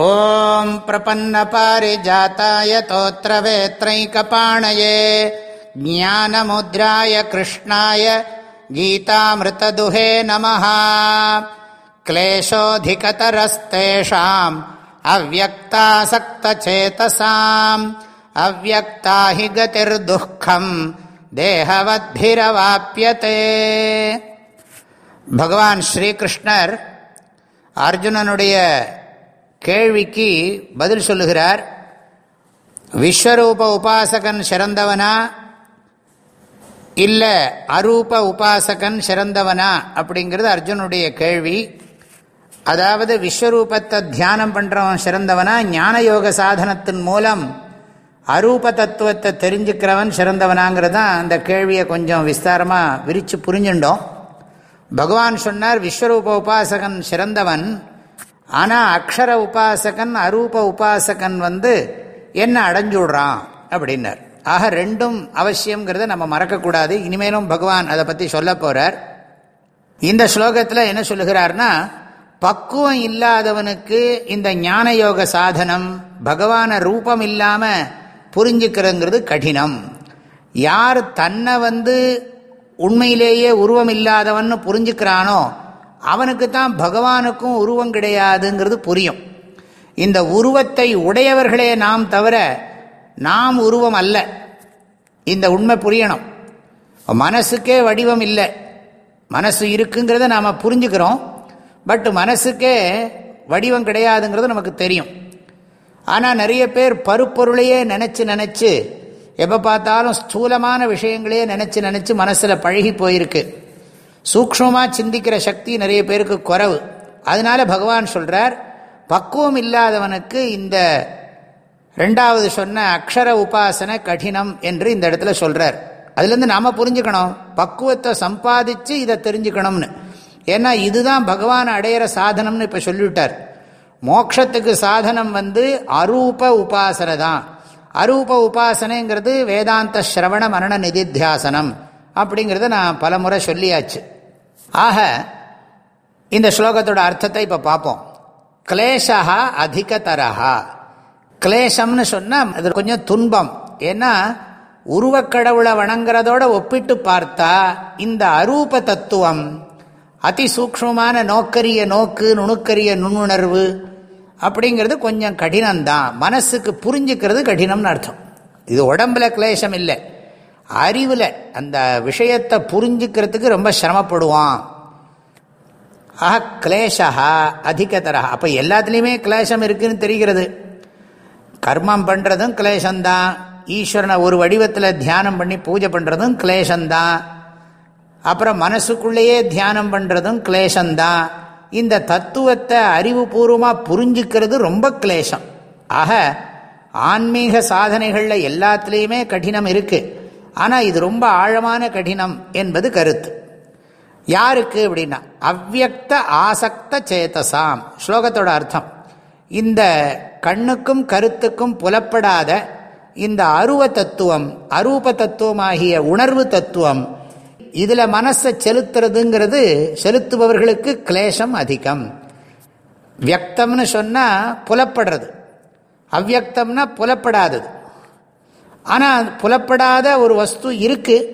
ॐ प्रपन्नपारिजाताय तोत्रवेत्रैकपाणये ज्ञानमुद्राय कृष्णाय गीतामृतदुहे नमः क्लेशोऽधिकतरस्तेषाम् अव्यक्तासक्तचेतसाम् अव्यक्ता हि गतिर्दुःखम् தேகவத்பிரவாப்பியதே பகவான் ஸ்ரீகிருஷ்ணர் அர்ஜுனனுடைய கேள்விக்கு பதில் சொல்லுகிறார். விஸ்வரூப உபாசகன் சிறந்தவனா? இல்லை அரூப உபாசகன் சிறந்தவனா? அப்படிங்கிறது அர்ஜுனுடைய கேள்வி. அதாவது விஸ்வரூபத்தை தியானம் பண்ணுறவன் சிறந்தவனா? ஞான யோக சாதனத்தின் மூலம் அரூப தத்துவத்தை தெரிஞ்சுக்கிறவன் சிறந்தவனாங்கிறது தான் அந்த கேள்வியை கொஞ்சம் விஸ்தாரமாக விரித்து புரிஞ்சுட்டோம் பகவான் சொன்னார் விஸ்வரூப உபாசகன் சிறந்தவன். ஆனால் அக்ஷர உபாசகன் அரூப உபாசகன் வந்து என்ன அடைஞ்சுடுறான் அப்படின்னார். ஆக ரெண்டும் அவசியங்கிறத நம்ம மறக்கக்கூடாது. இனிமேலும் பகவான் அதை பற்றி சொல்ல போகிறார் இந்த ஸ்லோகத்தில் என்ன சொல்லுகிறார்னா பக்குவம் இல்லாதவனுக்கு இந்த ஞான யோக சாதனம் பகவான ரூபம் இல்லாமல் புரிஞ்சுக்கிறங்கிறது கடினம். யார் தன்னை வந்து உண்மையிலேயே உருவம் இல்லாதவன் புரிஞ்சுக்கிறானோ அவனுக்கு தான் பகவானுக்கும் உருவம் கிடையாதுங்கிறது புரியும். இந்த உருவத்தை உடையவர்களே நாம் தவிர நாம் உருவம் அல்ல. இந்த உண்மை புரியணும். மனசுக்கே வடிவம் இல்லை. மனசு இருக்குங்கிறத நாம் புரிஞ்சுக்கிறோம். பட் மனசுக்கே வடிவம் கிடையாதுங்கிறது நமக்கு தெரியும். ஆனால் நிறைய பேர் பருப்பொருளையே நினச்சி நினச்சி எப்போ பார்த்தாலும் ஸ்தூலமான விஷயங்களையே நினச்சி நினச்சி மனசில் பழகி போயிருக்கு. சூக்ஷமாக சிந்திக்கிற சக்தி நிறைய பேருக்கு குறவு. அதனால பகவான் சொல்கிறார் பக்குவம் இல்லாதவனுக்கு இந்த ரெண்டாவது சொன்ன அக்ஷர உபாசனை கடினம் என்று இந்த இடத்துல சொல்கிறார் அதுலேருந்து நாம் புரிஞ்சுக்கணும். பக்குவத்தை சம்பாதிச்சு இதை தெரிஞ்சுக்கணும்னு. ஏன்னா இதுதான் பகவான் அடையிற சாதனம்னு இப்போ சொல்லிவிட்டார். மோக்ஷத்துக்கு சாதனம் வந்து அரூப உபாசனை தான். அரூப உபாசனைங்கிறது வேதாந்த ஸ்ரவண மரண நிதித்தியாசனம். அப்படிங்கிறத நான் பல முறை சொல்லியாச்சு. ஆக இந்த ஸ்லோகத்தோட அர்த்தத்தை இப்போ பார்ப்போம் கிளேஷா அதிகதரஹா. கிளேசம்னு சொன்னால் அது கொஞ்சம் துன்பம். ஏன்னா உருவக்கடவுளை வணங்குறதோட ஒப்பிட்டு பார்த்தா இந்த அரூப தத்துவம் அதிசூக்மமான நோக்கரிய நோக்கு நுணுக்கரிய நுண்ணுணர்வு அப்படிங்கிறது கொஞ்சம் கடினம்தான். மனசுக்கு புரிஞ்சுக்கிறது கடினம்னு அர்த்தம். இது உடம்புல கிளேசம் இல்லை. அறிவில் அந்த விஷயத்தை புரிஞ்சுக்கிறதுக்கு ரொம்ப சிரமப்படுவான். ஆஹா கிளேஷா அதிகதரா அப்போ எல்லாத்துலேயுமே கிளேசம் இருக்குன்னு தெரிகிறது. கர்மம் பண்ணுறதும் கிளேசம்தான் ஈஸ்வரனை ஒரு வடிவத்தில் தியானம் பண்ணி பூஜை பண்ணுறதும் கிளேசம்தான் அப்புறம் மனசுக்குள்ளேயே தியானம் பண்ணுறதும் கிளேசம்தான் இந்த தத்துவத்தை அறிவுபூர்வமாக புரிஞ்சுக்கிறது ரொம்ப கிளேசம் ஆக ஆன்மீக சாதனைகளில் எல்லாத்துலேயுமே கடினம் இருக்குது ஆனால் இது ரொம்ப ஆழமான கடினம் என்பது கருத்து. யாருக்கு அப்படின்னா அவ்வக்த ஆசக்த சேத்தசாம் ஸ்லோகத்தோட அர்த்தம். இந்த கண்ணுக்கும் கருத்துக்கும் புலப்படாத இந்த அருவ தத்துவம் அரூப தத்துவமாகிய உணர்வு தத்துவம் இதில் மனசை செலுத்துறதுங்கிறது செலுத்துபவர்களுக்கு கிளேசம் அதிகம். வியக்தம்னு சொன்னால் புலப்படுறது. அவ்வக்தம்னா புலப்படாதது. ஆனால் புலப்படாத ஒரு வஸ்து இருக்குது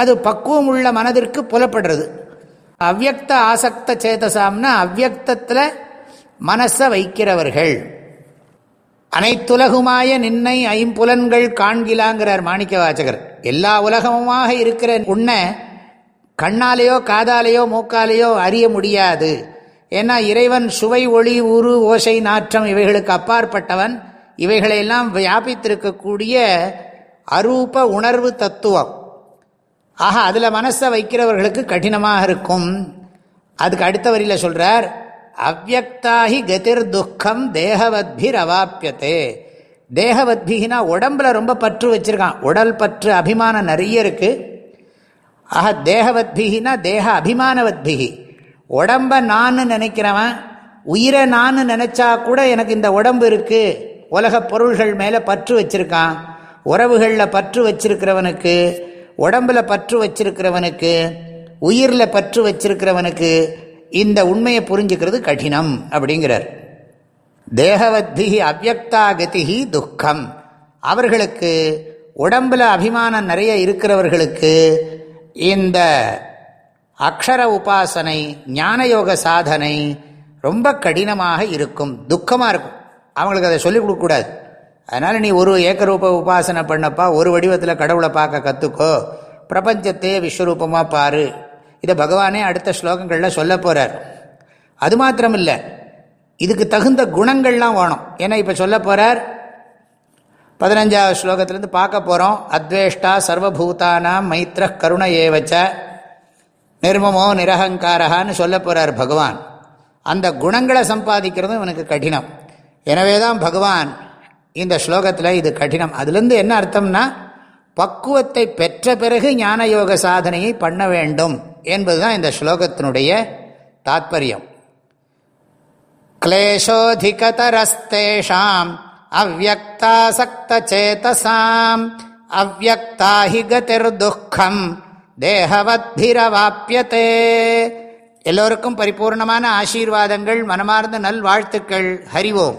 அது பக்குவம் உள்ள மனதிற்கு புலப்படுறது. அவ்வக்த ஆசக்த சேதசாம்னா அவ்வக்தத்தில் மனசை வைக்கிறவர்கள். அனைத்துலகுமாய நின்னை ஐம்புலன்கள் காண்கிலாங்கிறார் மாணிக்க வாச்சகர் எல்லா உலகமுமாக இருக்கிற உன்னை கண்ணாலேயோ காதாலேயோ மூக்காலேயோ அறிய முடியாது. ஏன்னா இறைவன் சுவை ஒளி உரு ஓசை நாற்றம் இவைகளுக்கு அப்பாற்பட்டவன். இவைகளையெல்லாம் வியாபித்திருக்கக்கூடிய அரூப உணர்வு தத்துவம். ஆக அதில் மனசை வைக்கிறவர்களுக்கு கடினமாக இருக்கும். அதுக்கு அடுத்த வரியில் சொல்கிறார் அவ்வக்தாகி கதிர் துக்கம் தேகவத்பிர் அவாப்பியத்தே தேகவத்பிகினா உடம்புல ரொம்ப பற்று வச்சிருக்கான். உடல் பற்று அபிமானம் நிறைய இருக்குது ஆக தேகவத்பிகினா தேக அபிமானவத்பிகி. உடம்பை நான் நினைக்கிறவன் உயிரை நான் நினச்சா கூட எனக்கு இந்த உடம்பு இருக்குது உலகப் பொருள்கள் மேலே பற்று வச்சிருக்கான். உறவுகளில் பற்று வச்சிருக்கிறவனுக்கு உடம்புல பற்று வச்சிருக்கிறவனுக்கு உயிரில் பற்று வச்சிருக்கிறவனுக்கு இந்த உண்மையை புரிஞ்சுக்கிறது கடினம் அப்படிங்கிறார். தேகவத்பிகி அவ்வக்தாகதிகி துக்கம். அவர்களுக்கு உடம்பில் அபிமானம் நிறைய இருக்கிறவர்களுக்கு இந்த அக்ஷர உபாசனை ஞானயோக சாதனை ரொம்ப கடினமாக இருக்கும் துக்கமாக இருக்கும். அவங்களுக்கு அதை சொல்லிக் கொடுக்கக்கூடாது அதனால் நீ ஒரு ஏக்கரூப உபாசனை பண்ணப்பா ஒரு வடிவத்தில் கடவுளை பார்க்க கற்றுக்கோ பிரபஞ்சத்தையே விஸ்வரூபமாக பாரு. இதை பகவானே அடுத்த ஸ்லோகங்களில் சொல்ல போகிறார் அது மாத்திரம் இல்லை இதுக்கு தகுந்த குணங்கள்லாம் வேணும். ஏன்னா இப்போ சொல்ல போகிறார் பதினஞ்சாவது ஸ்லோகத்திலேருந்து பார்க்க போகிறோம் அத்வேஷ்டா சர்வபூதானாம் மைத்ர கருண ஏவச்ச நிர்மமோ நிரகங்காரகான்னு சொல்ல போகிறார் பகவான். அந்த குணங்களை சம்பாதிக்கிறதும் இவனுக்கு கடினம். எனவே தான் பகவான் இந்த ஸ்லோகத்தில் இது கடினம். அதுலேருந்து என்ன அர்த்தம்னா பக்குவத்தை பெற்ற பிறகு ஞான யோக சாதனையை பண்ண வேண்டும் என்பதுதான் இந்த ஸ்லோகத்தினுடைய தாத்பரியம். கிளேஷோதிகதரஸ்தேஷாம் அவ்வக்தாசக்தேதசாம் அவ்வக்தாஹி கதிர் துக்கம் தேகவத்பிரவாப்பியதே எல்லோருக்கும் பரிபூர்ணமான ஆசீர்வாதங்கள் மனமார்ந்த நல்வாழ்த்துக்கள். ஹரிவோம்